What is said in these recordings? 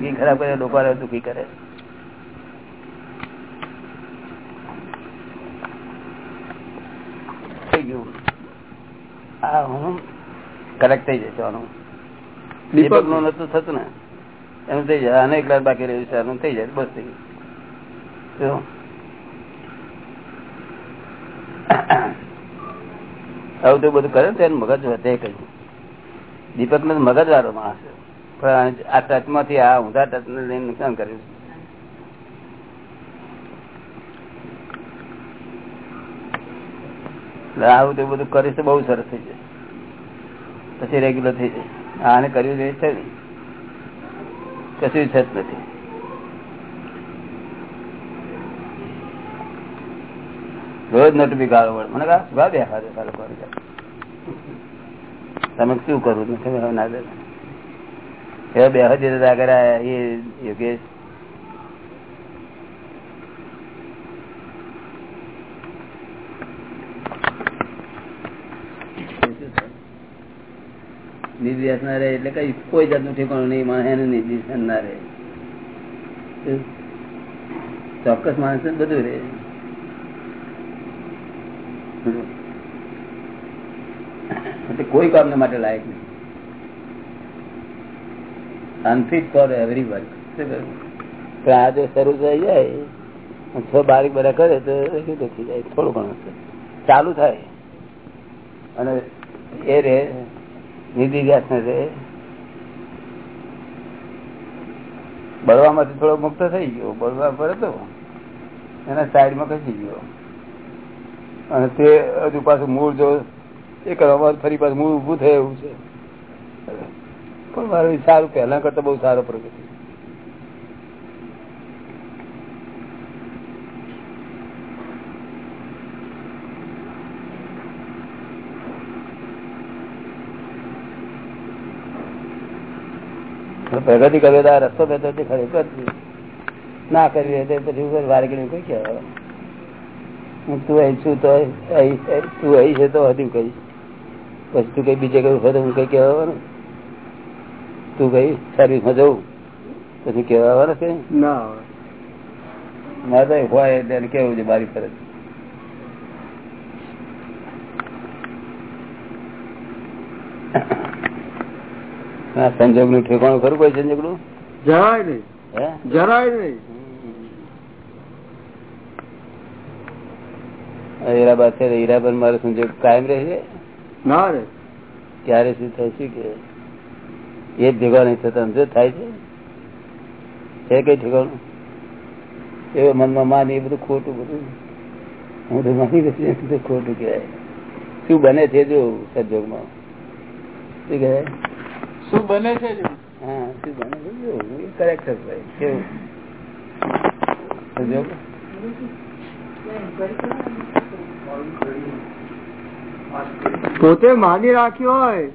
જિંદગી ખરાબ કરે લોકો દુઃખી કરે. આ હું કરેક્ટ થઈ જશે આનું. દીપક? નું નતું થતું ને એનું થઈ જાય. અનેક એકલા બાકી રહ્યું છે એનું થઈ જાય બસ થઈ ગયું. આવું તો બધું કરે તો એનું મગજ વધે કહ્યું દીપક ને મગજ વાળો માણસ આ ટચમાંથી આ ઊંધા ટચ ને લઈને નુકસાન કર્યું આવું તો બધું કરીશ તો બહુ સરસ થઈ જાય. પછી રેગ્યુલર થઈ જાય. આને કર્યું છે કશું છે નથી. રોજ નોટ બી ગાળો વળે. મને તારે કરી તમે શું કરવું નથી ના દે. એ બે આગળ એ યોગેશ નિર્દેશ ના રહે એટલે કઈ કોઈ જાતનું ઠેકાણું નહીં, માણસ એને નિર્દેશ ના રહે ચોક્કસ માણસ બધું રહે કોઈ કામ માટે લાયક નહીં અનફિટ ફોર એવરી વર્ક પણ આ જો શરૂ થઈ જાય છ બારીક બધા કરે તો થઈ જાય? થોડું ઘણું ચાલુ થાય. અને એ રે નિધિ વ્યાસ ને રે બળવામાંથી થોડો મુક્ત થઈ ગયો. બળવા પર હતો. એના સાઈડમાં ખસી ગયો. અને તે હજુ પાછું મૂળ જો એ કરવામાં ફરી પાછું મૂળ ઉભું થાય એવું છે. પણ મારું સારું, પહેલા કરતા બહુ સારો પ્રગતિ. પ્રગતિ કર્યો તો રસ્તો બેઠો તે ખરેખર ના કરી રહે પછી વારગીને કઈ કહેવાય. તું અહીં છું તો તું અહીં છે તો હજુ કહીશ. પછી તું કઈ બીજે કઈ હોય હું કઈ કહેવાનું? તું ગઈ સર્વિસમાં જવું પછી કહેવાનું છે? ના તો હોય એટલે કેવું છે મારી ફરજ. સંજોગનું ઠેકાણું ખરું કોઈ સંજોગનું જરાય નહીં. જરાય નહીં. હીરાબાદ છે હીરાબાદ મારો સંજોગ કાયમ રહેશે? ના રે. ક્યારે શું થશે કે એ ભેગા નહીં થતા સમજો થાય છે? છે કઈ ઠેકાણું? એ મનમાં માની એ બધું ખોટું બધું. હું તો માની બધું ખોટું કહેવાય. શું બને છે જો સદયોગમાં? શું કહેવાય? શું બને છે હા શું બને છે જો? એ કરેક્ટ ભાઈ કેવું? સંજોગ પોતે માની રાખ્યો હોય.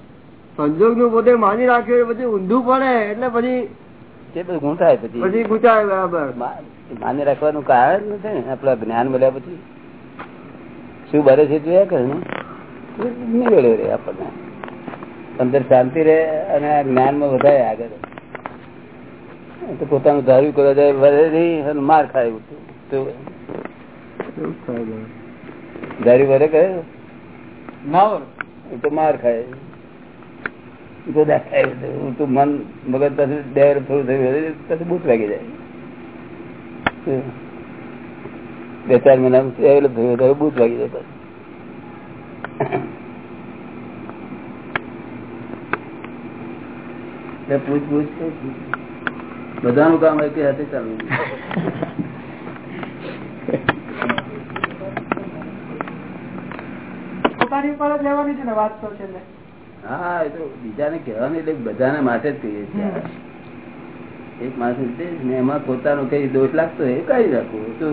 સંજોગનું પોતે માની રાખ્યો હોય પછી ઊંધું પડે એટલે પછી તે બધું પછી. પછી ગુચાય બરાબર. માની રાખવાનું કારણ નથી ને? આપડા જ્ઞાન મળ્યા પછી. શું બને છે જોયા કરે ને નીકળ્યો રે આપણને. અંદર શાંતિ રહે અને જ્ઞાનમાં વધારે આગળ તો પોતાનું ધાર્યું કરવા જાય વધે નહીં અને માર ખાય તો. ધાર્યું વરે કરે? ના એ તો માર ખાય. તો દેખાય. હું તો મન મગજ પછી ડેર થોડું થયું. પછી બૂથ લાગી જાય. બે ચાર મહિના ડેવલપ થયું તો બૂથ લાગી જાય પછી. પૂછ પૂછ બધાનું કામ એક હાથે ચાલુ પોતાની પર જ લેવાની છે ને વાત તો છે હા એ તો બીજાને કહેવાનું એટલે બધાને માટે જ કહીએ છીએ. એક માણસ ને એમાં પોતાનો કઈ દોષ લાગતો એ કાઢી રાખવું તો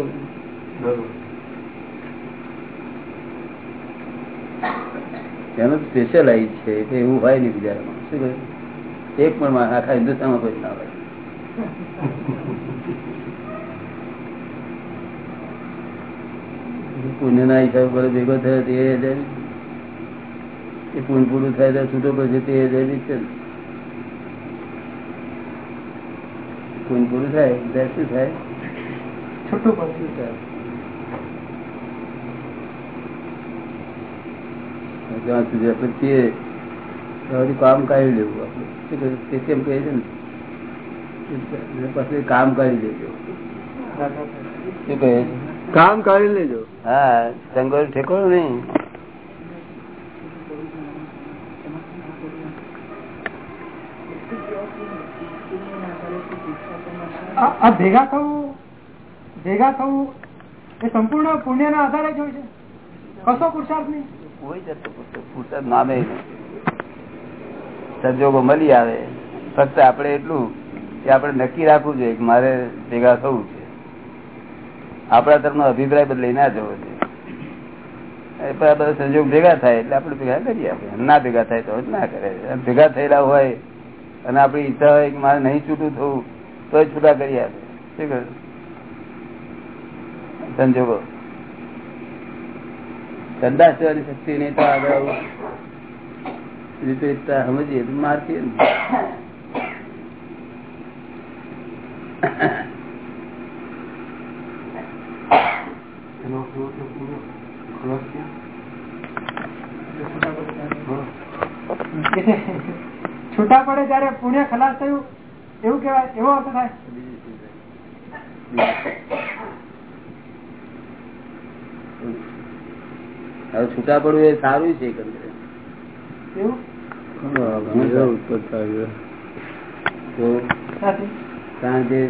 એનો સ્પેશિયલાઇઝ છે એટલે એવું હોય નહીં બીજામાં. શું કહ્યું એક પણ માણસ આખા હિન્દુસ્તાનમાં કોઈ ના હોય. પુણ્યના હિસાબ પર ભેગો થયો તે એ પુણ્ય પૂરું થાય તો છૂટો પડશે તે હજાર છે. પૂન પૂરું થાય શું થાય? છૂટું પડશે થાય? જ્યાં સુધી આપણે છીએ ત્યાં સુધી કામ કાઢી લેવું આપણે. તે કેમ કહે છે ને? પછી કામ કાઢી લેજો. શું કહે? છે કામ કાઢી લેજો. હા જંગલ ઠેકો નહીં ભેગા થવું ભેગા થવું એ સંપૂર્ણ પુણ્યના આધારે જ હોય છે. કશો પુરુષાર્થ નહીં. હોય જતો પુરુષાર્થ નામે સંજોગો મળી આવે. ફક્ત આપણે એટલું કે આપણે નક્કી રાખવું જોઈએ કે મારે ભેગા થવું છે. આપણા તરફનો અભિપ્રાય બદલાઈ ના જવો એ બધા સંજોગ ભેગા થાય એટલે આપણે ભેગા કરીએ આપણે ના ભેગા થાય તો ના કરે. ભેગા થયેલા હોય અને આપણી ઈચ્છા હોય કે મારે નહીં છૂટું થવું તો છૂટા કરી આપે. શું સંજોગો ધંધા સેવાની શક્તિ નહીં તો આગળ આવું વિપરીતતા સમજીએ તો મારતી છૂટા પડે ત્યારે પુણ્ય ખલાસ થયું. એવું કેવાય એવો અર્થ થાય? હવે છૂટા પડવું એ સારું છે કારણ કે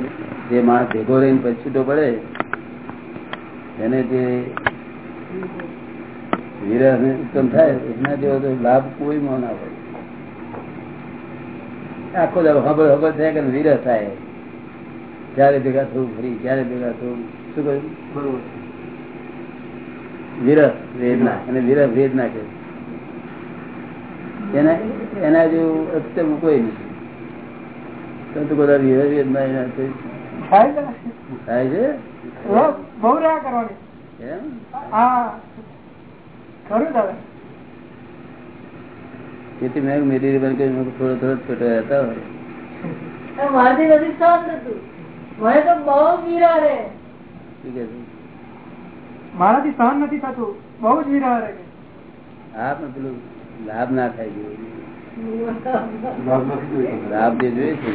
જે માણસ ભેગો રહીને પછી છૂટો પડે એને જે વિરહ ને ઉત્પન્ન થાય એના જેવો તો લાભ કોઈ માં ના હોય. આખો દાડો ખબર ખબર થાય કે વિરહ થાય. ક્યારે ભેગા થવું ફરી ક્યારે ભેગા થવું શું કહ્યું? વિરહ વેદના અને વિરહ વેદના કે એના એના જેવું અક્ષર કોઈ નથી. પરંતુ બધા વિરહ વેદના એના થઈ થાય છે બહુ રહ્યા કરવાની. એમ? હા. ખરું દાદા. તેથી મેં મેરી બન કે થોડો થોડો છોટો હતા મારાથી નથી. થતું મને તો બહુ વીરા રે? મારાથી સહન નથી થતું. બહુ જ વિરહ રે. હા પણ પેલું લાભ ના થાય જેવું લાભ જે જોઈએ છે.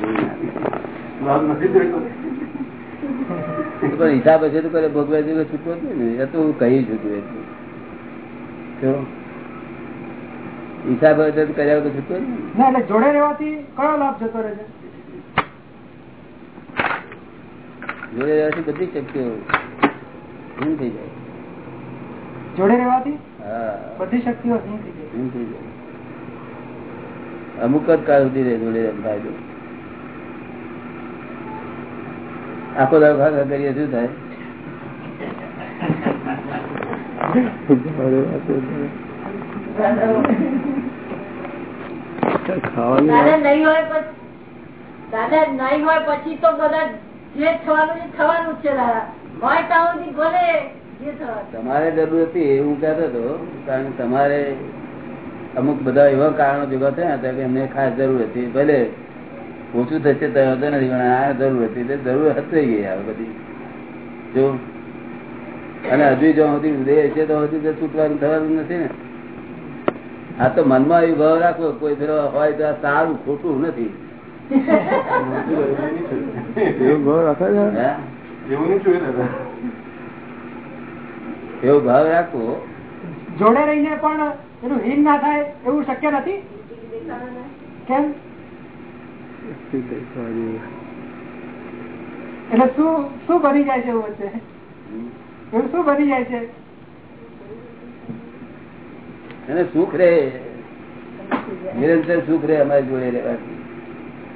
પણ હિસાબ હશે તો કરે ભોગવ્યા જેવો છૂટવો ને. એ તો હું કહી છૂટું એટલું હિસાબ હશે તો કર્યા વગર છૂટવો ના એટલે જોડે રહેવાથી કયો લાભ જતો રહે છે? જોડે રહેવાથી બધી શક્તિઓ હીન થઈ જાય. જોડે રહેવાથી? બધી શક્તિઓ હીન થઈ જાય. અમુક જ કાળ સુધી રહે જોડે ફાયદો આખો દાડો ખા કરીએ શું થાય? નહીં હોય દાદા નહીં હોય પછી તો બધા જે થવાનું થવાનું છે દાદા. હોય ત્યાં સુધી ભલે તમારે જરૂર હતી એવું કહેતો હતો કારણ કે તમારે અમુક બધા એવા કારણો ભેગા થયા હતા કે એમને ખાસ જરૂર હતી. ભલે ઓછું થશે તો હતો નથી પણ આ જરૂર હતી તે જરૂર હતી ગઈ આ બધી. જો. અને હજુ જો સુધી ઉદય છે તો હજુ તો છૂટવાનું થવાનું નથી ને. આ તો મનમાં એ ભાવ રાખવો કોઈ ફેરો હોય તો સારું ખોટું નથી. એવું ભાવ રાખે એવો ભાવ રાખવો જોડે રહીને પણ એનું હિંગ ના થાય એવું શક્ય નથી? કેમ? એટલે શું શું બની જાય છે એવું વચ્ચે? એવું શું બની જાય છે? અને સુખ રે. નિરંતર સુખ રે અમારી જોડે રહેવાથી.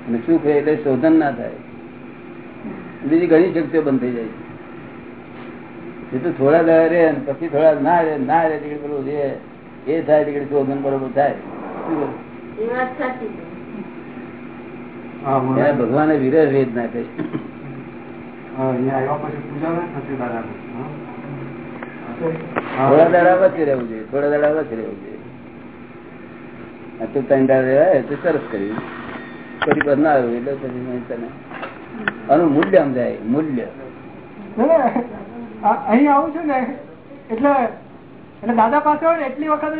અને સુખ રે એટલે શોધન ના થાય. બીજી ઘણી શક્તિઓ બંધ થઈ જાય છે. એ તો થોડા દવા રે અને પછી થોડા ના રે ના રે તીકડે પેલું રે. એ થાય તીકડે શોધન બરોબર થાય. ભગવાને વિરહ વેદ ના. કહી થોડા દાડા વચ્ચે રહેવું જોઈએ થોડા દાડા વચ્ચે રહેવું જોઈએ. આ ત્રણ દાડા રહેવાય તો સરસ કર્યું. ફરી પાછું ના આવ્યું એટલે પછી તને આનું મૂલ્ય સમજાય મૂલ્ય. અહીં આવું છું ને એટલે એટલે દાદા પાસે હોય ને એટલી વખત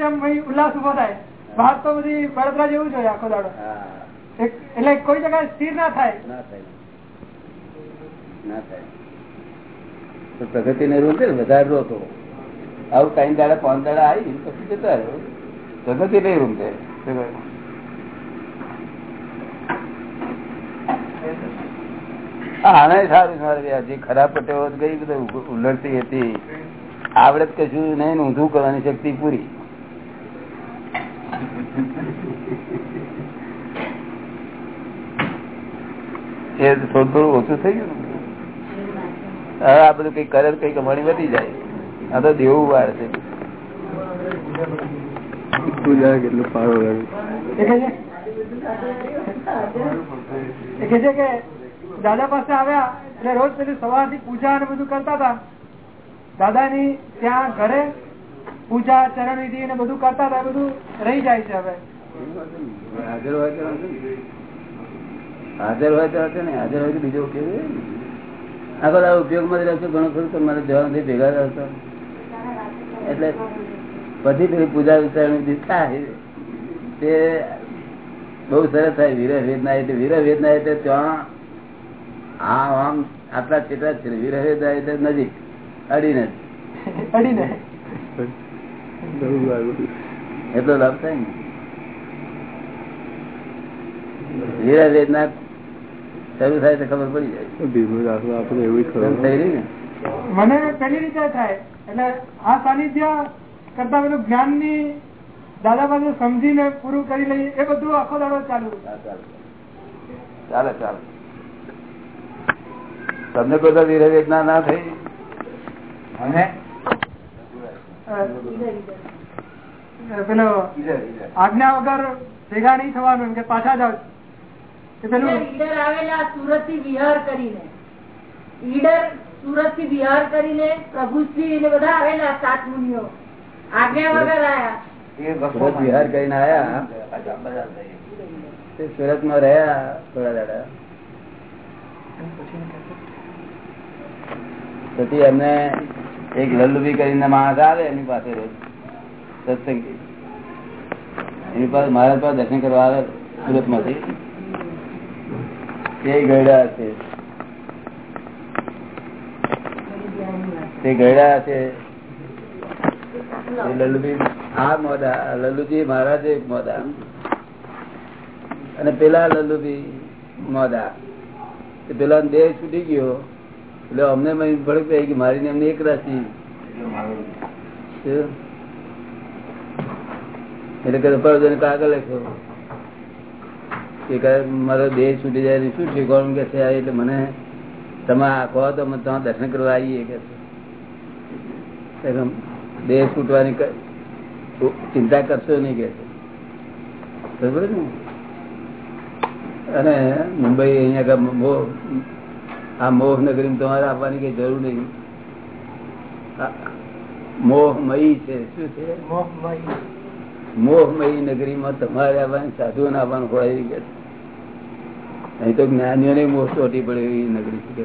ઉલ્લાસ ઊભો થાય. વાત તો બધી બળતરા જેવું જ હોય આખો દાડો. એટલે કોઈ જગ્યાએ સ્થિર ના થાય. ના થાય. ના થાય. તો પ્રગતિ ને ને વધારે રોતો આવું કઈ દાડા પાંચ દાડા આવી પછી જતા રહ્યો પ્રગતિ નહીં રૂમ છે. આને સારું મારે જે ખરાબ પટેવો ગઈ, બધું ઉલટતી હતી. આવડત કશું નહીં ઊંધું કરવાની શક્તિ પૂરી. એ થોડું થોડું ઓછું થઈ ગયું. હવે આ બધું કઈ કરે કઈ કમાણી વધી જાય. આ તો દેવું વાર છે. પૂજા કેટલું લાગે કે દાદા પાસે આવ્યા એટલે રોજ પેલી સવારથી પૂજા અને બધું કરતા હતા. દાદાની ત્યાં ઘરે પૂજા ચરણ વિધિ ને બધું કરતા હતા બધું રહી જાય છે હવે. હાજર હોય તો. હાજર હોય તો હશે ને. હાજર હોય તો બીજો ઉપયોગ આ બધા ઉપયોગમાં જ રહેશે. ઘણું ખરું તો મારે જવા નથી ભેગા રહેશો. એટલે પછી પેલી પૂજા વિચારણી થાય તે બહુ સરસ થાય. વીર વેદના એટલે વીર વેદના એટલે ત્યાં આમ આમ આટલા છેટા છે? વીર વેદના એટલે નજીક અડીને. અડીને. બહુ એટલો લાભ થાય ને? વીર વેદના શરૂ થાય તો ખબર પડી જાય. ભીમો દાખલો આપણે એવું જ ખબર થઈ રહી ને? મને પેલી રીતે થાય. એટલે આ સાનિધ્ય કરતા પેલું જ્ઞાનની દાદા પાસે સમજીને પૂરું કરી લઈએ એ બધું આખો દાડો ચાલુ ચાલે ચાલે. તમને બધા વિરવેદના ના થઈ? અને? પેલો આજ્ઞા વગર ભેગા નહીં થવાનું એમ કે પાછા જાવ પેલું ઈડર આવેલા સુરતથી વિહાર કરીને. ઈડર સુરતથી વિહાર કરીને પ્રભુશ્રી ને બધા આવેલા સાત મુનિઓ. આજ્ઞા વગર આવ્યા સુરત વિહાર કરીને આયા? સુરતમાં રહ્યા થોડા દાડા. પછી એમને એક લલ્લુભી કરીને માણસ આવે એની પાસે રોજ. સત્સંગી. એની પાસે મહારાજ પાસે દર્શન કરવા આવે સુરતમાંથી એ ગયડા છે. તે ગયડા છે. લલ્લુજી, આ મોદા લલ્લુજી મહારાજ એક મોદા અને પેલા લલ્લુજી મોદા પેલા દેહ છૂટી ગયો. એટલે અમને ભડક પડી કે મારી ને એમને એક રાશિ. એટલે કે કાગળ લખ્યો. કે મારો દેહ છૂટી જાય શું શીખવાનું કે છે એટલે મને તમે કહો તો દર્શન કરવા આવીએ કે દેહ છૂટવાની ચિંતા કરશો નહીં કે બરોબર ને? અને મુંબઈ અહીંયા મોહ આ મોહ નગરી તમારે આવવાની કઈ જરૂર નહીં. મોહમયી છે શું છે? મોહમયી. નગરીમાં તમારે આવવાની સાધુ આવવાનું હોય કે છે. અહીં તો જ્ઞાનીઓને મોસ્ટ ઓટી પડે એવી નગરી છે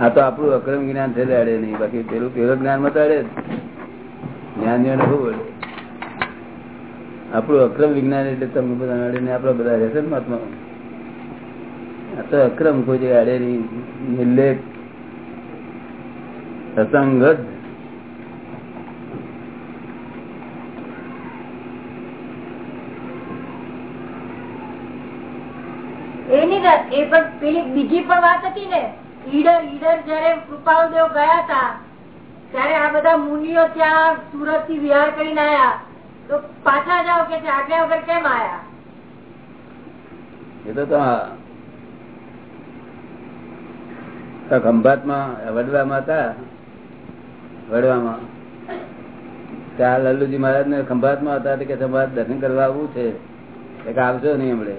આ તો આપણું અક્રમ જ્ઞાન છે અડે નહીં. બાકી પેલું પેલું જ્ઞાનમાં તો અડે. જ્ઞાનીઓને બહુ અડે આપણું અક્રમ વિજ્ઞાન એટલે તમે બધા અડે ને આપડે બધા રહેશે ને મહાત્મા આ તો અક્રમ કોઈ જગ્યાએ અડે નહીં. નિર્લેપ સસંગત એની વાત એ પણ પેલી બીજી પણ વાત હતી ને, ઈડર ઈડર જયારે કૃપાળુદેવ ગયા હતા, ત્યારે આ બધા મુનિઓ ત્યાં સુરતથી વિહાર કરીને આયા. તો પાછા જાઓ કે આગળ વગર કેમ આયા? એ તો ખંભાતમાં વડવામાં હતા, વડવામાં. ત્યાં લલ્લુજી મહારાજ ને ખંભાતમાં હતા કે દર્શન કરવા આવવું છે. આવશો નહીં હમણે.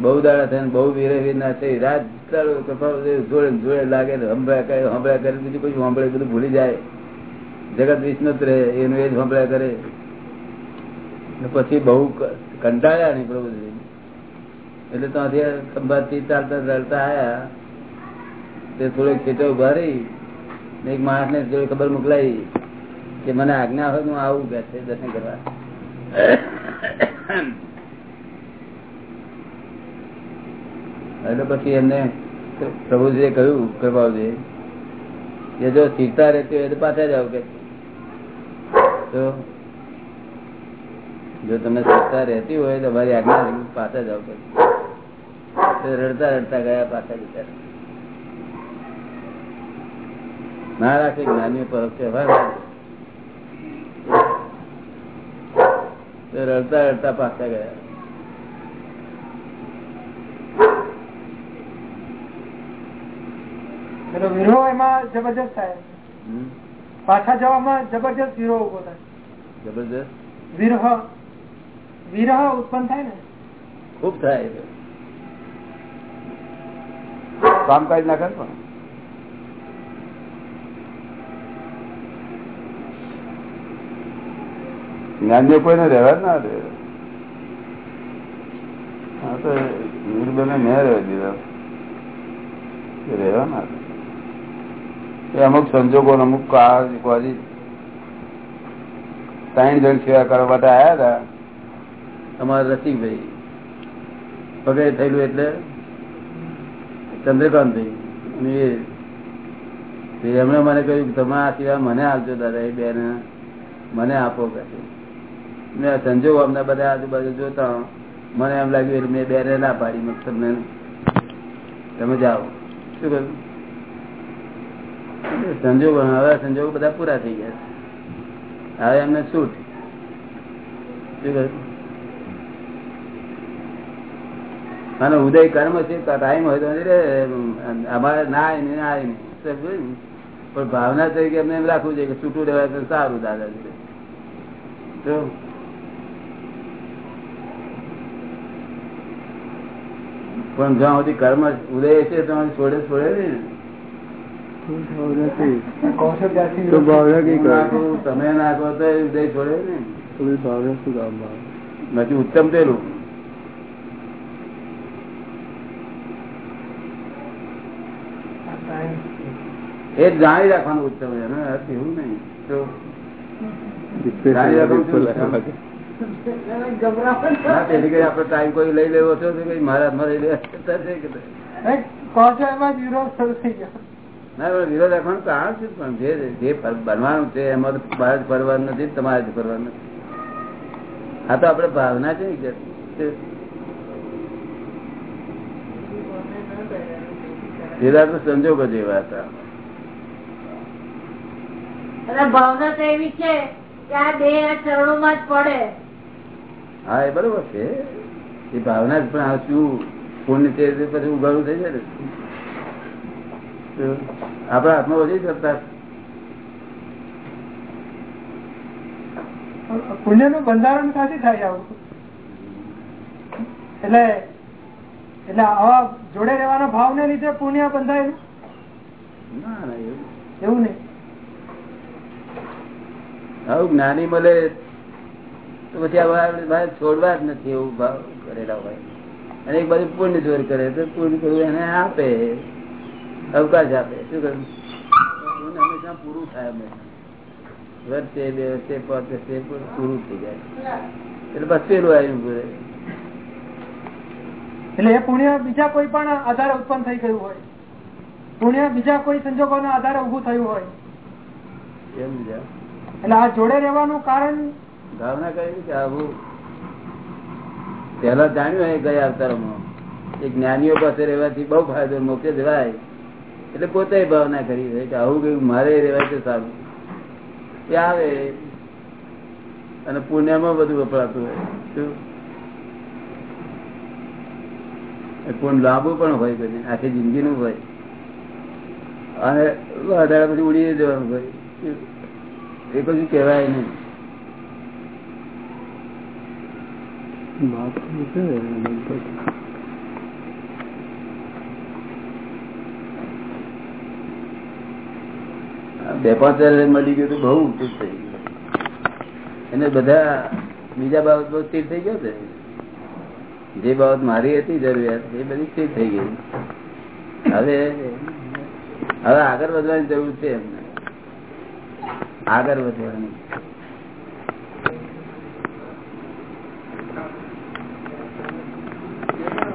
બહુ દાડા થઈને બહુ વીરે વીર ના થઈ રાત જોડે જોડે લાગે હંભળ્યા કરે હંભળ્યા કરે, બીજું કોઈ સાંભળે બધું ભૂલી જાય. જગત વિષ્ણુ રહે, એનું એ જ સાંભળ્યા કરે. પછી બહુ કંટાળ્યા નહીં પ્રભુજી એટલે ત્યાંથી ખંભાતથી ચાલતા ચાલતા આયા. તે થોડો ખેતર ભરી એક માણસ ને જોડે ખબર મોકલાઈ કે મને આજ્ઞા હોય હું આવું કે દર્શન કરવા. એટલે પછી એમને પ્રભુજીએ કહ્યું કૃપાજી એ જો સ્થિરતા રહેતી હોય તો પાછા જાવ કે તો જો તમને સ્થિરતા રહેતી હોય તો મારી આજ્ઞા પાછા જાવ કે રડતા રડતા ગયા, પાછા જતા ના રાખે જ્ઞાની પરોક્ષ રડતા રડતા પાછા ગયા. પેલો વિરોહ એમાં જબરજસ્ત થાય. પાછા જવામાં જબરજસ્ત વિરોહ ઊભો થાય. વિરહ. વિરહ ઉત્પન્ન થાય ને. ખૂબ થાય. કામકાજ ના કર ને પણ. જ્ઞાનીઓ કોઈને રહેવા જ ના દે. હા તો નિર્બને મેં રહેવા દીધા. રહેવા ના દે. અમુક સંજોગો અમુક ત્રણ જણ સેવા કરવા માટે આવ્યા હતા. અમારા રસિકભાઈ. પગે થયેલું એટલે ચંદ્રકાંત અને એ એમણે મને કહ્યું તમે આ સિવાય મને આપજો દાદા, એ બેન મને આપો કે મેં સંજોગો અમને બધા આજુબાજુ જોતા. મને એમ લાગ્યું એટલે મેં બેને ના પાડી. તમને તમે જાઓ. શું કહ્યું? સંજોગો, હવે સંજોગો બધા પૂરા થઈ ગયા હવે એમને છૂટ અને ઉદય કર્મ છે ટાઈમ હોય તો અમારે ના આવે ને ના આવે. પણ ભાવના તરીકે એમને એમ રાખવું છે કે છૂટું રહેવાય તો સારું, દાદાજી. તો? પણ જ્યાં સુધી કર્મ ઉદય છે, ત્યાં છોડે છોડે ને. તો ભાવના કઈ તમે નાખો તો એ છોડે ને. થોડી ભાવના શું કામમાં બાકી ઉત્તમ પેલું. એ જ જાણી રાખવાનું ઉત્તમ એવું નહીં. તો કરી ટાઈમ કોઈ લઈ લેવો છો મારા મારે કહો છો એમાં વિરોધ શરૂ થઈ ગયો. વિરોધ રાખવાનું કારણ છે પણ જે જે બનવાનું છે એમાં તો બહાર જ ફરવાનું નથી તમારે જ ફરવાનું નથી. આ તો આપડે ભાવના છે પેલા તો સંજોગો જેવા હતા. ભાવના તો એવી છે કે આ બે ચરણો માં જ પડે. હા એ બરોબર છે. એ ભાવના જ પણ આ શું? પુણ્ય તે પછી ઉઘાડું થઈ જાય ને? આપણા હાથમાં બધી સત્તા પુણ્યનું બંધારણ સાથે થાય આવું? એટલે એટલે આવા જોડે રહેવાના ભાવ ને લીધે પુણ્ય બંધાયેલું એવું નહીં. આવું જ્ઞાની મળે તો પછી છોડવા જ નથી એવું ભાવ કરેલા હોય. અને એક બાજુ પુણ્ય જોર કરે તો પુણ્ય કરવું એને આપે. અવકાશ આપે. શું કરવું હંમેશા પૂરું થાય હંમેશા વર્ષે બે વર્ષે પાંચ વર્ષે પૂરું પૂરું થઈ જાય. એટલે બસ પેલું આવ્યું પૂરે એટલે એ પુણ્ય બીજા કોઈ પણ આધારે ઉત્પન્ન થઈ ગયું હોય. પુણ્ય બીજા કોઈ સંજોગોના આધારે ઉભું થયું હોય. એમ બીજા એટલે આ જોડે રહેવાનું કારણ? ભાવના કરી કે આવું પેલા જાણ્યું હોય ગયા અવતારોમાં. એ જ્ઞાનીઓ પાસે રહેવાથી બહુ ફાયદો મોકલે જવાય એટલે પોતે ભાવના કરી છે કે આવું કયું મારે રહેવાય તો સારું. એ આવે. અને પુણ્યમાં બધું વપરાતું હોય. શું? એ લાંબુ પણ હોય કોઈ આખી જિંદગીનું હોય. અને અઢાર પછી ઉડી જવાનું હોય. એ કશું કહેવાય નહીં વાત તો છે લગભગ બે પાંચ હજાર મળી ગયું તો બહુ ઊંચું થઈ ગયું. એને બધા બીજા બાબત બહુ સ્થિર થઈ ગયો છે. જે બાબત મારી હતી જરૂરિયાત, એ બધી સ્થિર થઈ ગઈ. હવે હવે આગળ વધવાની જરૂર છે એમને. આગળ વધવાની.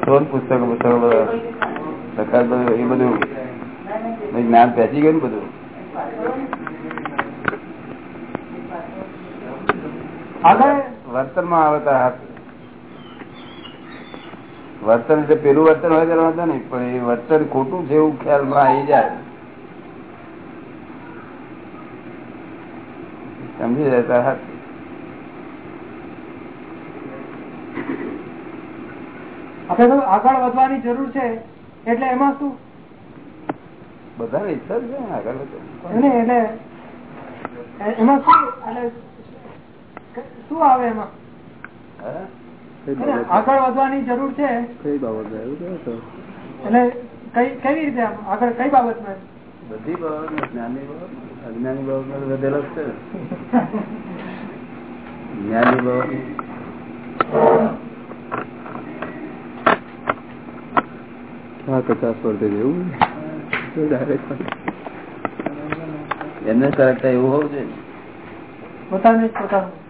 પુસ્તકો પુસ્તકો બધા એ બધું, જ્ઞાન પેસી ગયું ને બધું આગળ વર્તનમાં આવતા વર્તન એટલે પેલું વર્તન હોય ત્યારે વાંધો નહીં પણ એ વર્તન ખોટું છે એવું ખ્યાલમાં આવી જાય. સમજી જતા હાથ. આપણે તો આગળ વધવાની જરૂર છે એટલે એમાં શું? બધાને ઈચ્છા છે આગળ વધો. એટલે એમાં શું? એટલે શું આવે એમાં? આગળ વધવાની જરૂર છે? કઈ બાબત એટલે કઈ કેવી રીતે આગળ કઈ બાબતમાં? બધી બાબત જ્ઞાની બાબત અજ્ઞાની બાબત વધેલો છે. જ્ઞાની બાબત એમને સરળતા એવું હોવું જોઈએ. પોતાને પોતાનું.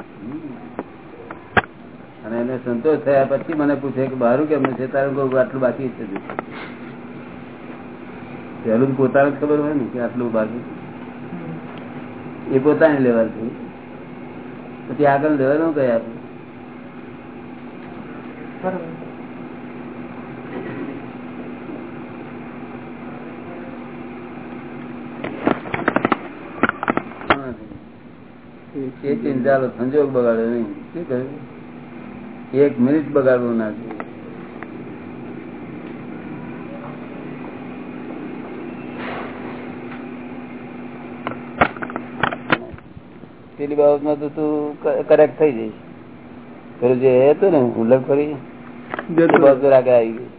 અને એને સંતોષ થયા પછી મને પૂછે કે બારું કેમ છે? તારું કહું આટલું બાકી છે. પહેલું પોતાને ખબર હોય ને કે આટલું બાકી એ પોતાની લેવલ પછી આગળ લેવલ કઈ આપણે એ ચિંતા સંજોગ બગાડ્યો નહીં. શું કહ્યું એક મિનિટ બગાડવું ના જોઈએ. પેલી બાબતમાં તો તું કરેક્ટ થઈ જઈશ. પેલું જે હતું ને ઉલ્લેખ કરી આગળ આવી ગઈ.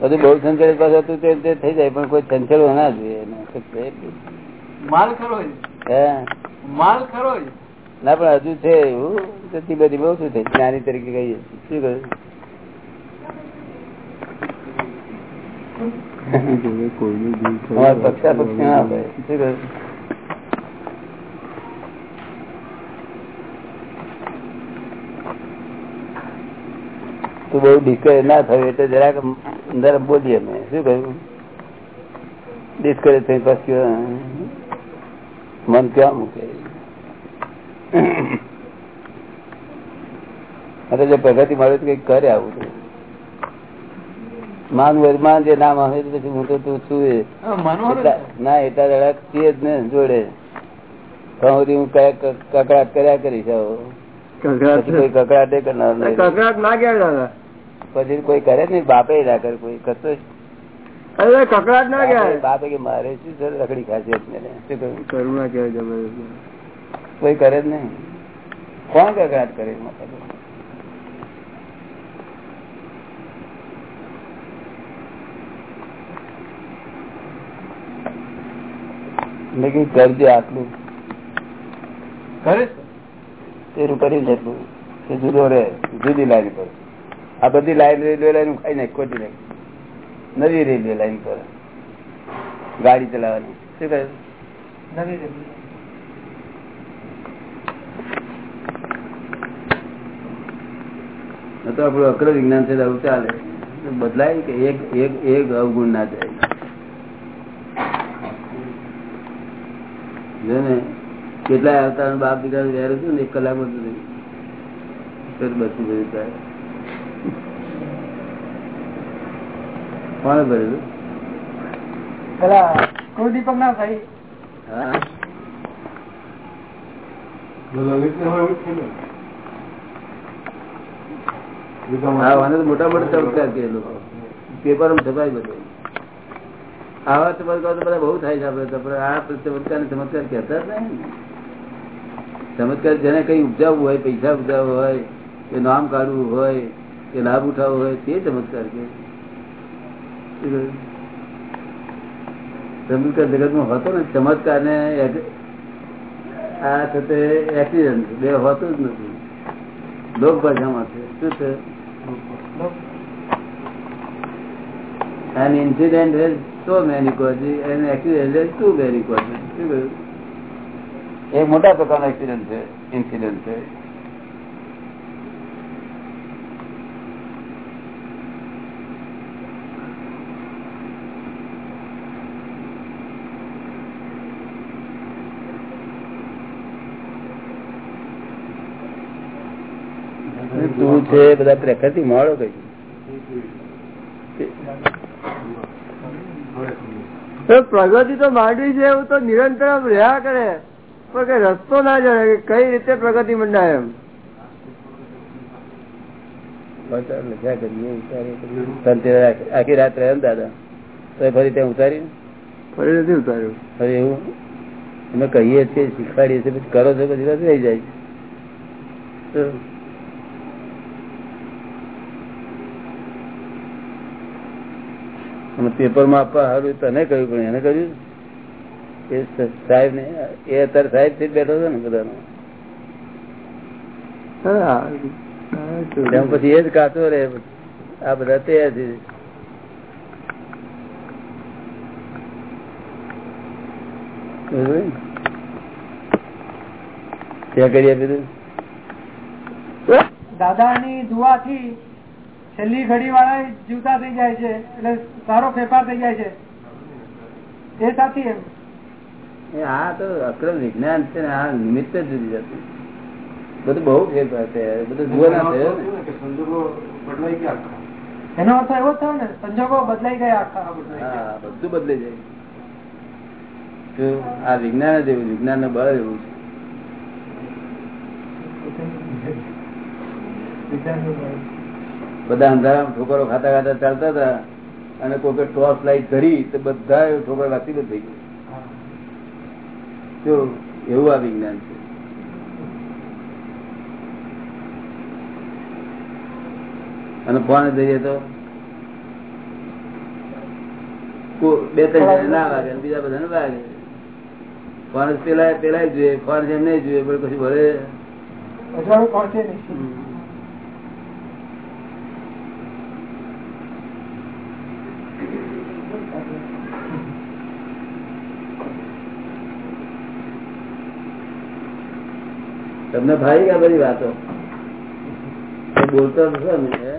બધું બહુ સંચળ પાસે હતું તે તે થઈ જાય પણ કોઈ સંચળ ના જોઈએ. માલ ખરો હે? માલ ખરો ના, પણ હજુ છે એવું. ધીમે ધીમે ઓછું થાય જ્ઞાની તરીકે કહીએ. શું કહ્યું? તું બહુ ડિસ્કરેજ ના થયું એટલે જરાક અંદર બોલીએ અમે. શું કહ્યું? ડિસ્કરેજ થઈ પછી મન ક્યાં મૂકે? અરે જે પ્રગતિ મળે તો કંઈક કરે આવું માન વર્માન જે નામ આવે પછી હું તો તું છું ના એટલા દડા છીએ જ ને જોડે. સુધી હું કકડાટ કર્યા કરીશ કોઈ કકડાટ કરનાર. કકડાટ ના ગયા પછી કોઈ કરે નહીં બાપે ના કરે કોઈ કરતો અરે કકડાટ ના ગયા બાપે કે મારે શું છે રખડી ખાસિયત ને શું કરુણા કહેવાય કોઈ કરે જ નહીં. કોણ કકડાટ કરે કીધું કરજે આટલું. કરે તેનું કરી એટલું. કે જુદો રે જુદી લાઈન પર. આ બધી લાઈન રેલવે લાઈન ખાઈ નાખ ખોટી નાખ નવી રેલવે લાઈન પર. ગાડી ચલાવવાની. શું કહે નવી રેલવે. આ તો આપણું અક્ર વિજ્ઞાન છે આવું ચાલે. બદલાય કે એક એક એક અવગુણ ના જાય જો ને કેટલાય આવતા બાપ દીકરા વેર છું ને એક કલાક બધું બચી ગયું. થાય. કોણે ભરેલું પેલા ના ભાઈ. હા. મોટા મોટા ચમત્કાર કે લોકો. પેપર છપાય બધું. આવા ચમત્કાર તો બધા બહુ થાય છે આપડે આ ચમત્કાર ચમત્કાર કહેતા ચમત્કાર જેને કઈ ઉપજાવવું હોય, પૈસા ઉપજાવવું હોય, કે નામ કાઢવું હોય, કે લાભ ઉઠાવવો હોય, તે ચમત્કાર કે. ચમત્કાર જગતમાં હોતો ને ચમત્કાર ને આ થતે એક્સિડન્ટ બે હોતું જ નથી. લોક ભાષામાં છે. શું છે? An incident has so many causes, an accident has too many causes. એક મોટા પ્રકારનો એક્સિડન્ટ છે ઇન્સિડન્ટ છે તું છે બધા પ્રકૃતિ મળો કઈ પ્રગતિ તો માંડવી છે એવું તો નિરંતર રહ્યા કરે. પણ કઈ રસ્તો ના જણે કે કઈ રીતે પ્રગતિ મંડાય એમ. આખી- રાત રહે દાદા? તો ફરી ત્યાં ઉતારી ફરી નથી ઉતાર્યું. ફરી એવું? અમે કહીએ છીએ શીખવાડીએ છીએ પછી કરો છો પછી રહી જાય તો અને પેપરમાં આપવા સારું તને કહ્યું પણ એને કહ્યું એ સાહેબ ને એ અત્યારે સાહેબથી બેઠો છે ને બધાનો. પછી એ જ કાચો રે આ બધા તૈયાર છે? ત્યાં કરી આપી દાદાની છેલ્લી ઘડી વાળા જીવતા થઈ જાય છે એટલે સારો ફેરફાર થઈ જાય છે. એ સાચી એમ. હા તો અક્રમ વિજ્ઞાન છે ને આ નિમિત્ત જુદી જતું. બધું બહુ ફેરફાર છે બધું જુઓ ના થયો ને એનો અર્થ એવો થયો ને સંજોગો બદલાઈ ગયા આખા. હા બધું બદલાઈ જાય. તો આ વિજ્ઞાન જ એવું વિજ્ઞાનનું બળ એવું છે. બધા અંધારામાં ઠોકરો ખાતા ખાતા ચાલતા હતા અને કોઈ ટોર્ચ લાઈટ ધરી તો બધા ઠોકર વાંચી થઈ ગયું. જો એવું આ વિજ્ઞાન છે. અને ફોન જઈએ તો? કો- બે ત્રણ ના વાગે અને બીજા બધા વાગે. ફોન પેલા પેલા જોઈએ ફોન જેમ નહીં જોઈએ પણ પછી ભલે અજવાળું પહોંચે નહીં તમને ભાઈ ગયા બધી વાતો? બોલતો નથી ને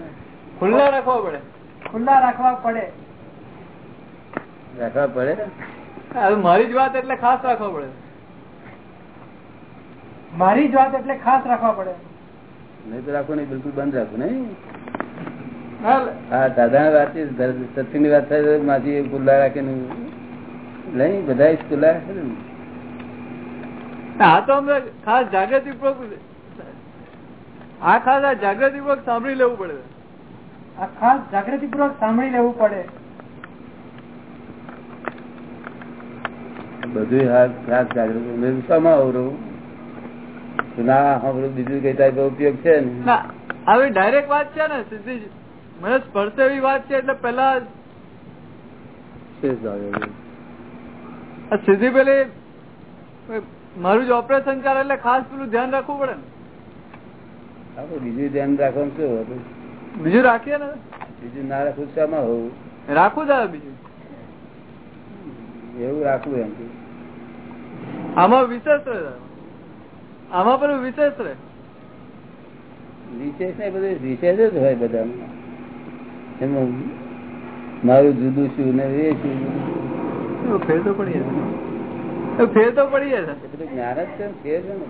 ખુલ્લા રાખવા પડે. ખુલ્લા રાખવા પડે. રાખવા પડે? મારી જ વાત એટલે ખાસ રાખવા પડે. મારી જ વાત એટલે ખાસ રાખવા પડે. નહીં તો રાખવું નહીં બિલકુલ બંધ રાખવું નહીં. હા દાદા વાત સત્સંગની વાત થાય માજી ખુલ્લા રાખે નહીં બધા ખુલ્લા રાખે ને. આ તો અમને ખાસ જાગૃતિ આ ખાસ આ જાગૃતિ પૂર્વક સાંભળી લેવું પડે. આ ખાસ જાગૃતિ પૂર્વક સાંભળી લેવું પડે. બધું ખાસ જાગૃત. ના સાંભળું બીજું કઈ ટાઈપ ઉપયોગ છે ને? ના આવી ડાયરેક્ટ વાત છે ને સીધી મને સ્પર્શ એવી વાત છે એટલે પેલા છે સીધી પેલી મારું જ ઓપરેશન કરે એટલે ખાસ પેલું ધ્યાન રાખવું પડે ને. બીજું ધ્યાન રાખવાનું શું હતું બીજું રાખીએ ને? બીજું ના રાખવું શામાં હોવું. રાખવું જ બીજું. એવું રાખવું એમ. આમાં વિશેષ રહે. આમાં પણ વિશેષ રહે. વિશેષ નહીં બધું વિશેષ જ હોય બધામાં. એમાં મારું જુદું શું ને એ શું ફેરતો ફેર તો પડી ફેર તો પડી જાય બધું જ્ઞાન જ છે ને ફેર છે ને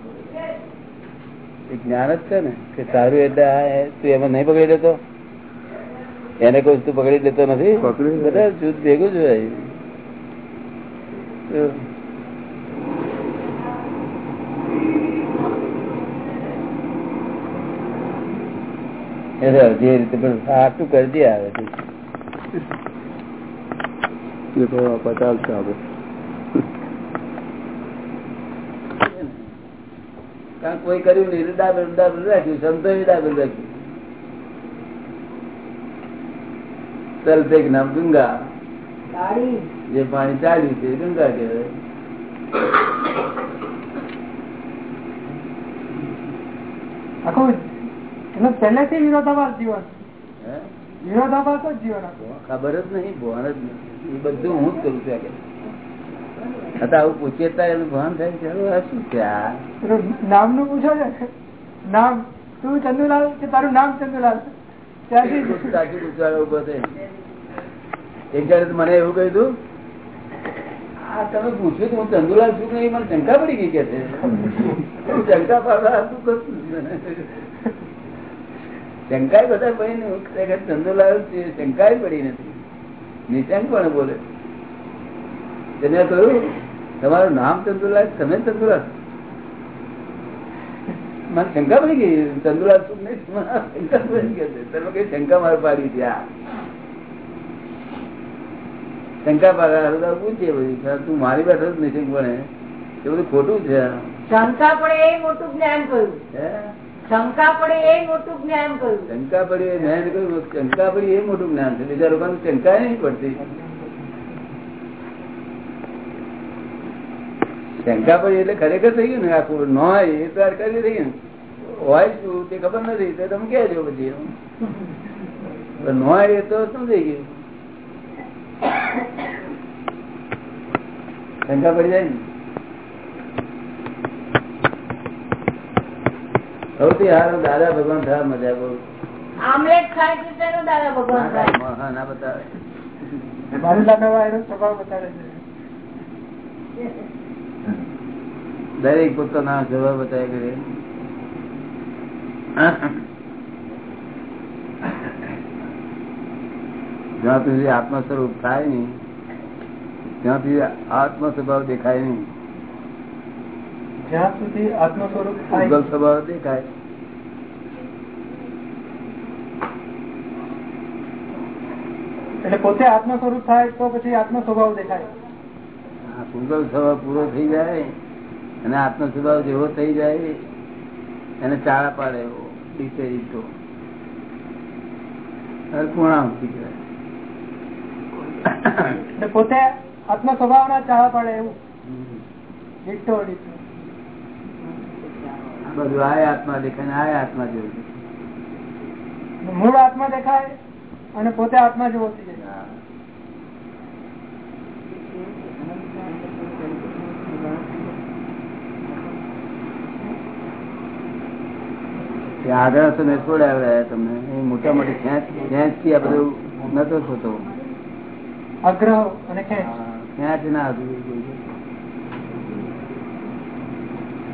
જ્ઞાન જ છે ને કે સારું એટલે તું એમાં નહીં પકડી લેતો? એને કોઈ તું પકડી લેતો નથી. બધા જૂથ ભેગું જ હોય. જે રીતે પણ આટલું કરી દે આવે છે. પચાસ છે આપણે કારણ કોઈ કર્યું નહીં એટલે ડાબેલ ડાબેલ રાખ્યું સંતોએ ડાબેલ રાખ્યું. એક નામ ગંગા. જે પાણી ચાલ્યું છે ગંગા કહેવાય. આખું એટલે પહેલેથી વિરોધાભાસ જીવન? વિરોધાભાસ જ જીવન હતું ખબર જ નહીં ભણ જ નહીં. એ બધું હું જ કરું છું આગળ આવું પૂછીએ ત્યારે એનું ભાન થાય છે. આ શું છે આ? નામનું પૂછો છે નામ? તું ચંદુલાલ કે તારું નામ ચંદુલાલ? ત્યાંથી ઊભો થયો. એક જણે મને એવું કહ્યું હતું તમે પૂછ્યું તો હું ચંદુલાલ છું નહીં? મને શંકા પડી ગઈ કે છે? શંકા પાડવા હતું કરતું શંકા બધા ભાઈ ને ચંદુલાલ છે શંકા પડી નથી. નિશંક પણ બોલે. તેને કહ્યું તમારું નામ ચંદુલાલ તમે ચંદુલાલ. મને શંકા પડી ગઈ ચંદુલાલ શંકા પડી ગઈ તમે કઈ શંકા મારે પાડી ત્યાં શંકા પાડવા પૂછીએ પછી. તું મારી બેઠો જ નથી બને એ. બધું ખોટું છે. શંકા પડે એ મોટું જ્ઞાન કહ્યું. શંકા પડે એ મોટું જ્ઞાન કહ્યું. શંકા પડી એ મેં કહ્યું શંકા પડી એ મોટું જ્ઞાન છે. બીજા લોકોને શંકા નહીં પડતી. શંકા પડી એટલે ખરેખર થઈ ગયું ને? આખું ન હોય એ તો કરી થઈ ગયું હોય શું? તે ખબર નથી. તો તમે કહેજો પછી ન હોય એ તો શું થઈ ગયું? શંકા પડી જાય ને? સૌથી સારું દાદા ભગવાન થયા મજા બહુ આમલેટ ખાય છે દાદા ભગવાન ના બતાવે. મારું દાદા એનો સ્વભાવ બતાવે છે. દરેક પોતાના જવાબ બતાવે કરે. જ્યાં સુધી આત્મ સ્વરૂપ થાય નહીં જ્યાં સુધી આત્મ સ્વભાવ દેખાય નહીં. જ્યાં સુધી આત્મ સ્વરૂપ ઉગલ સ્વભાવ દેખાય. એટલે પોતે આત્મ સ્વરૂપ થાય તો પછી આત્મ સ્વભાવ દેખાય. ઉગલ સ્વભાવ પૂરો થઈ જાય. અને આત્મ સ્વભાવ જેવો થઈ જાય એને ચાળા પાડે એવો રીતે. રીતો કહેવાય. એટલે પોતે આત્મ સ્વભાવના ચાળા પાડે એવું. બધું આ આત્મા દેખાય ને આ આત્મા જેવું મૂળ આત્મા દેખાય અને પોતે આત્મા જેવો થઈ જાય હા. તે આગળ તમે છોડાવ્યા તમને. એ મોટા મોટી ખેંચ ખેંચથી આ બધું નતો થતો. આગ્રહ અને ખેંચ. ખેંચ ના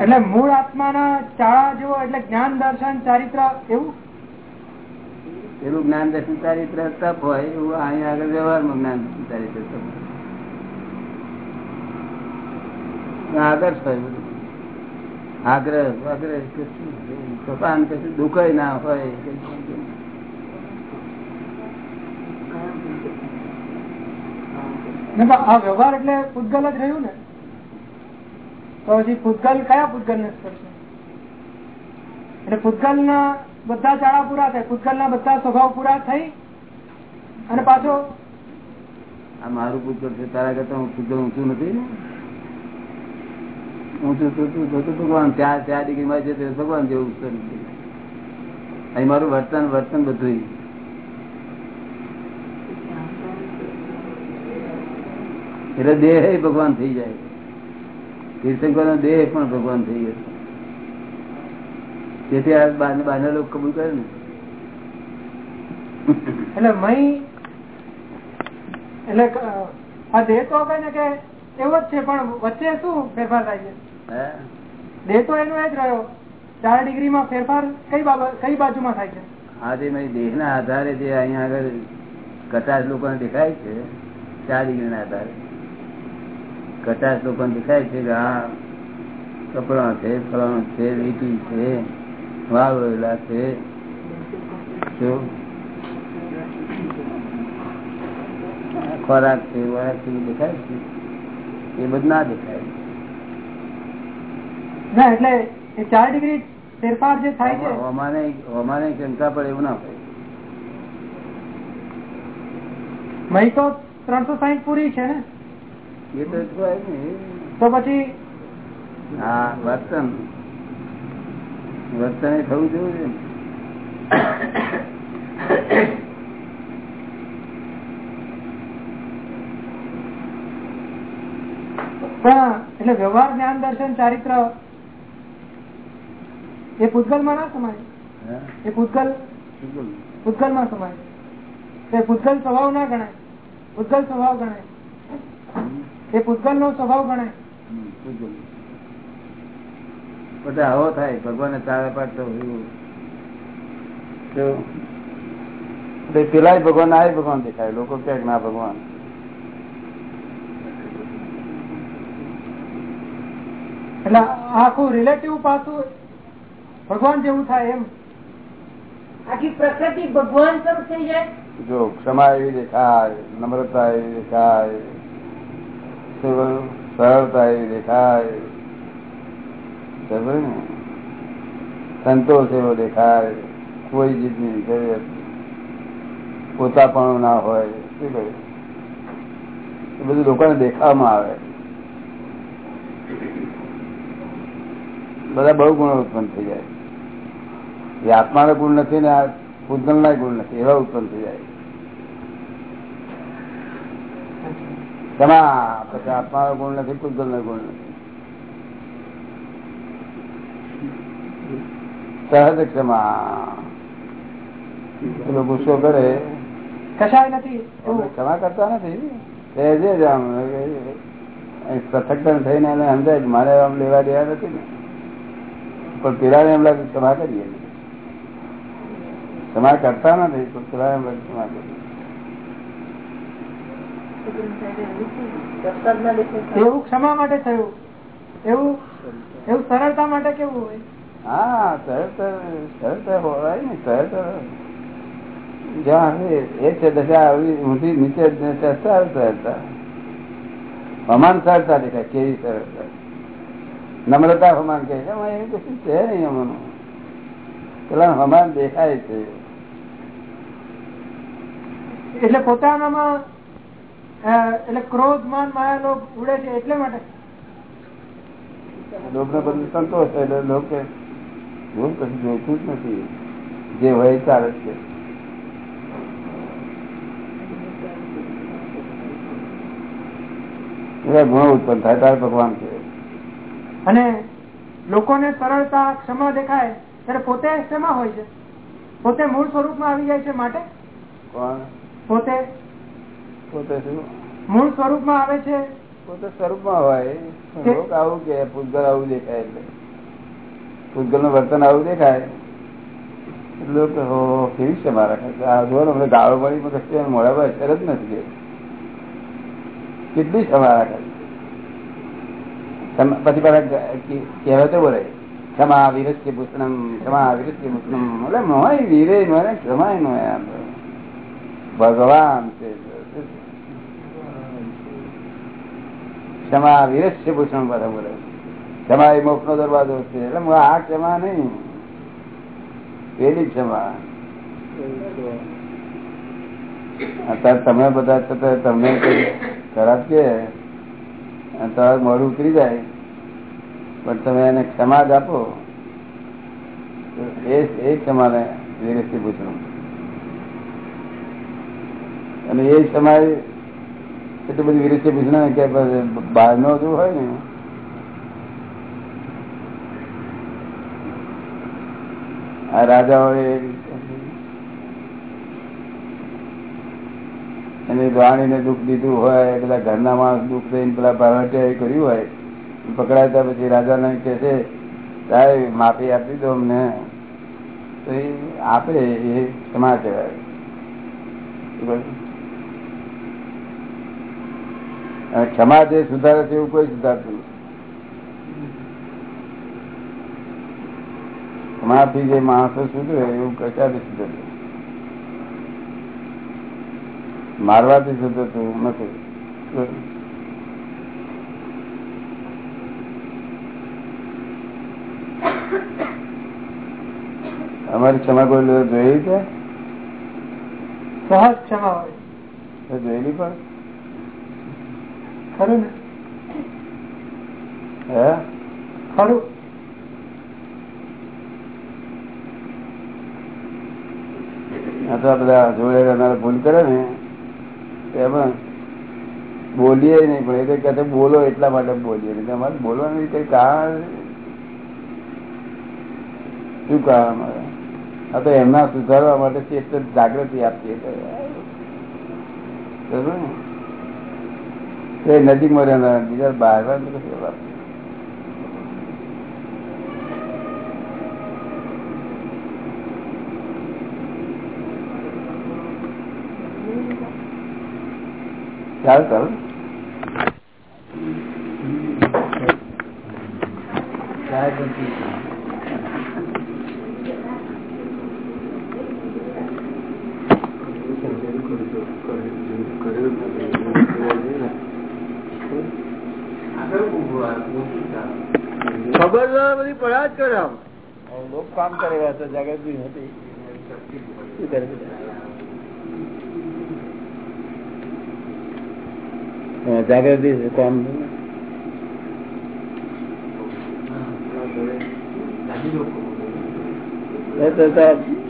એટલે મૂળ આત્માના ચાળા જેવો એટલે જ્ઞાન દર્શન ચારિત્ર એવું? પેલું જ્ઞાન દર્શન ચારિત્ર તપ હોય એવું અહીંયા આગળ વ્યવહારમાં જ્ઞાન દર્શન ચારિત્ર તપ આદર્શ હોય બધું. આગ્રહ આગ્રહ કપાન કશું દુઃખ ના હોય ને તો આ વ્યવહાર એટલે પૂતગલ જ રહ્યું ને? તો પછી પૂતગલ કયા પૂતગલ ને સ્પર્શે? એટલે પૂતગલ ના બધા ચાળા પૂરા થાય પૂતગલ ના બધા સ્વભાવ પૂરા થઈ અને પાછો? આ મારું પુત્ર છે તારા કરતા હું પૂતગલ ઊંચું નથી ઊંચું તો તું ભગવાનમાં છે ભગવાન જેવું અહીં મારું વર્તન વર્તન બધું એટલે દેહ ભગવાન થઈ જાય. તીર્થંકર દેહ પણ ભગવાન થઈ ગયો. તેથી આ બાના લોકો કબૂલ કરે ને. એટલે મય એટલે આ દેહ તો કે એવો જ છે, પણ વચ્ચે શું ફેરફાર થાય છે? દેહ તો એનો એ જ રહ્યો. ચાર ડિગ્રી માં ફેરફાર કઈ બાબત કઈ બાજુમાં થાય છે? આજે મારી દેહ ના આધારે જે અહીંયા આગળ કટાશ લોકો દેખાય છે ચાર ડિગ્રી ના આધારે. કટાશ લોકો દેખાય છે કે આ કપડા છે ફલાણું છે વીટી છે વાવેલા છે. ખોરાક છે વાળા છે દેખાય છે? એ બધું ના દેખાય. ના એટલે એ ચાર ડિગ્રી ફેરફાર જે થાય છે. અમારે શંકા પડે એવું ના હોય મહી તો ત્રણસો સાહીઠ પૂરી છે ને? એ તો તો પછી હા વર્તન. વર્તન એ થવું જોઈએ છે પણ એટલે વ્યવહાર જ્ઞાન દર્શન ચારિત્ર એ પૂતગલમાં ના સમાય. એ પૂતગલ બિલકુલ. માં સમાય. એ પૂતગલ સ્વભાવ ના ગણાય. પૂતગલ સ્વભાવ ગણાય. એ પૂતગલ નો સ્વભાવ ગણાય. બધા. આવો થાય ભગવાન ચારે પાડતો. પેલા ભગવાન આ ભગવાન દેખાય. લોકો ક્યાંક ના ભગવાન. એટલે આખું રિલેટિવ પાસું ભગવાન જેવું થાય એમ. આખી પ્રકૃતિ ભગવાન સ્વરૂપ થઈ જાય? જો ક્ષમા એવી દેખાય નમ્રતા એવી દેખાય સરળતા એવી દેખાય ને? સંતોષ એવો દેખાય કોઈ જીતની જરૂરિયાત પોતાપણું ના હોય શું કહ્યું એ બધું લોકોને દેખાવામાં આવે. બધા બહુ ગુણો ઉત્પન્ન થઈ જાય. એ આત્માનો ગુણ નથી ને આ પૂતગલ ના ગુણ નથી એવા ઉત્પન્ન થઈ જાય. ક્ષમા પછી આત્માનો ગુણ નથી પૂતગલ નો ગુણ નથી. સહજ ક્ષમા. પેલો ગુસ્સો કરે? કશાય નથી. ક્ષમા કરતા નથી. સહેજે જ આમ સથક્કન થઈને એને સમજાય મારે આમ લેવા દેવા નથી ને. પણ પેલા એમ લાગે ક્ષમા કરીએ. ક્ષમા કરતા નથી એવું ક્ષમા માટે થયું. એવું એવું સરળતા માટે કેવું હોય? હા ને સરળ જ્યાં એ છે દશા આવી ઊંધી નીચે સરળ સરળતા. હમાન સરળતા દેખાય કેવી સરળતા. નમ્રતા હમાન કહે છે એવું કશું છે નહીં અમાનું. પેલા હમાન દેખાય છે. એટલે પોતાનામાં એટલે ક્રોધ માન માયા લોભ ઉડે છે એટલે માટે? લોક ને બધું સંતોષ એટલે લોકો હું કશું જોતું જ નથી. જે હોય ચાલે છે. ગુણો ઉત્પન્ન થાય તારે ભગવાન છે અને લોકોને સરળતા ક્ષમા દેખાય. ત્યારે પોતે શેમાં હોય છે? પોતે મૂળ સ્વરૂપમાં આવી જાય છે માટે? કોણ? પોતે? પોતે મૂળ સ્વરૂપમાં આવે છે? પોતે સ્વરૂપમાં હોય. લોક આવું કે પૂતગલ આવું દેખાય એટલે. પૂતગલનું વર્તન આવું દેખાય. એટલે લોકો કેવી છે મારા ખાતે? આ જો ને અમને ગાળો પડી પણ કશું એના અસર જ નથી કેટલી છે મારા પછી કે- કહેવતો બોલે. ક્ષમા વિરુચ્ય ભૂષણમ ક્ષમા વિરુચ્ય ભૂષણમ એટલે નોય વીરે મને ક્ષમાય નોય ભગવાન છે. ક્ષમા વિરસ્ય ભૂષણ બધા બોલે. ક્ષમા એ મોક્ષ નો દરવાજો છે. એટલે આ ક્ષમા નહીં. પેલી ક્ષમા. અત્યારે તમે બધા તમને ખરાબ કે અને મોડું ઉતરી જાય. પણ તમે એને ક્ષમા જ આપો એ એ ક્ષમાને વિરસ્ય ભૂષણ અને એ સમય એટલી બધી વિરુદ્ધ પૂછના કે બહારનો જો હોય ને, આ રાજા હોય એની રાણીને દુઃખ દીધું હોય બધા ઘરના માણસ દુઃખ દઈને પેલા ભાવટિયા કર્યું હોય પકડાતા પછી રાજાને કે છે, સાહેબ, માફી આપી દો અમને. તો એ આપે, એ ક્ષમા કહેવાય. ક્ષમા જે સુધારે છે એવું કોઈ સુધારતું ક્ષમાથી જે માણસો સુધરે એવું કશાથી સુધરતું મારવાથી સુધરતું નથી. અમારી ક્ષમા કોઈ જોયેલી છે? સહજ ક્ષમા હોય. જોયેલી પણ? ખરું ને? હે? ખરું. અથવા બધા જોડે ભૂલ કરે ને એમાં બોલીએ નહીં પણ એ તો બોલો એટલા માટે બોલીએ નહીં અમારે બોલવાનું કઈ કારણ? શું કારણ અમારે આ તો એમના સુધારવા માટે એટલે જાગૃતિ આપીએ બરોબર ને? તે નજીકમાં રહેનારા બીજા બહાર ચાલ ચાલ. ખબર કરે આમ લોક કામ કરે એવા તો જાગૃતિ હતી શું કરે જાગૃતિ છે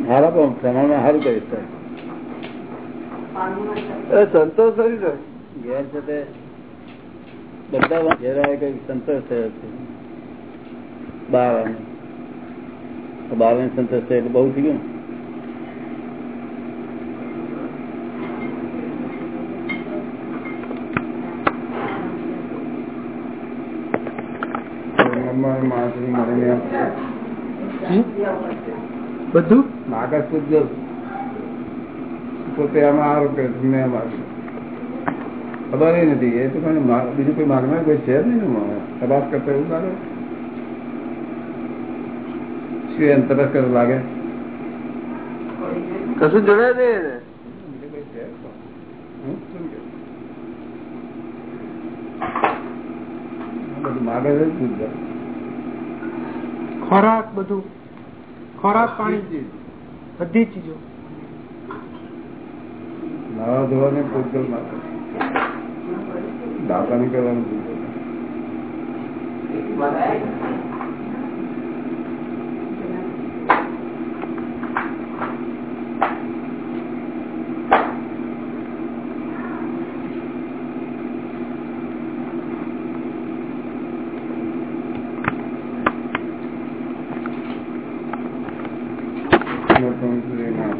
હારા પણ પ્રમાણમાં સારું કરીશ સંતોષ. ઘેર છે તે બધા ઘેર આવે કઈ સંતોષ થયો છે. બાર આને. તો બાર ને સંતોષ છે એટલે બહુ થઈ ગયું. બધું? માગસ પૂછજો પોતે આમાં આરોપ મેં આમાં ખબર નથી. એ તો બીજું કોઈ માગનાર કોઈ છે જ નહીં તપાસ કરતા એવું લાગે શું એમ લાગે? કશું કોઈ છે બધું માગે ખોરાક બધું. ખોરાક પાણી. બધી ચીજો. નાવા ધોવાને પૂછજો માગે. દાતા નહીં કરવાનું પૂછજો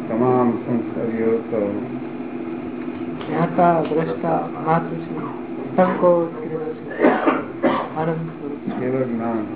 તમામ સંસ્કારીઓ તો જ્ઞાતા દ્રષ્ટા માતૃશ્રી સંકોચ આનંદ સ્વરૂપ કેવળ જ્ઞાન સ્વરૂપ એ તો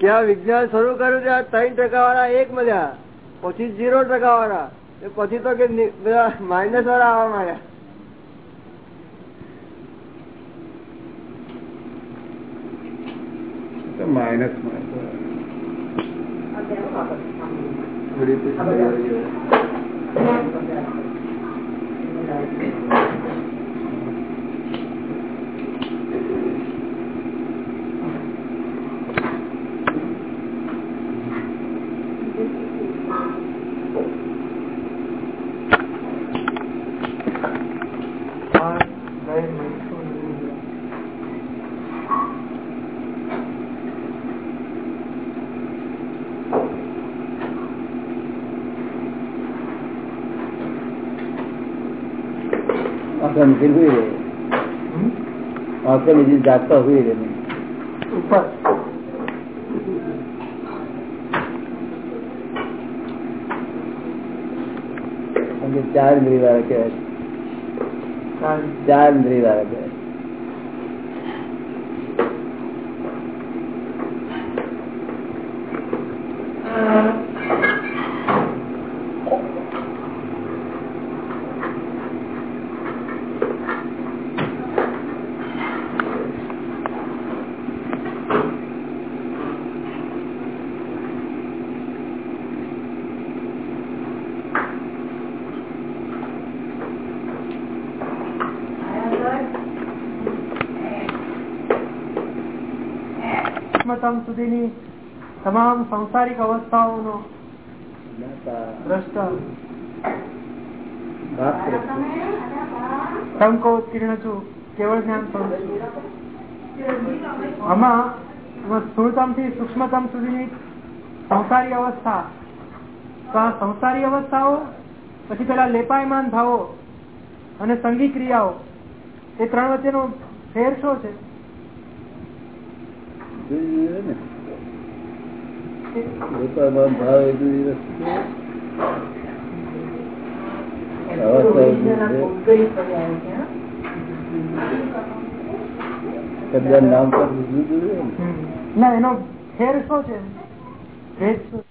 કે આ વિજ્ઞાન શરૂ કર્યું ત્યાં ત્રણ ટકા વાળા એક મળ્યા. પછી ઝીરો ટકા વાળા પછી તો કે બધા માઇનસ વાળા આવવા માંડ્યા. માઇનસ આંખો મૂકીને હુઈ રહે. આંખો નીચે જાગતા હુઈ રહે. ઉપર. કેમ કે ચાર ઇન્દ્રિય વાળા કહેવાય. ચાર. ઇન્દ્રિય વાળા કહેવાય. સૂક્ષ્મતમ સુધીની તમામ સંસારિક અવસ્થાઓનો દ્રષ્ટા સંકોત્કીર્ણ છું. કેવળ જ્ઞાન આમાં સ્થૂળતમથી સૂક્ષ્મતમ સુધીની સંસારી અવસ્થા. સંસારી અવસ્થાઓ, પછી પેલા લેપાયમાન ભાવો અને સંગી ક્રિયાઓ, એ ત્રણ વચ્ચેનો ફેર શું છે? ભાવ એ જુદી વસ્તુ એ. શબ્દ નામ પર ને. ના, એનો ફેર શું છે ફેર શું?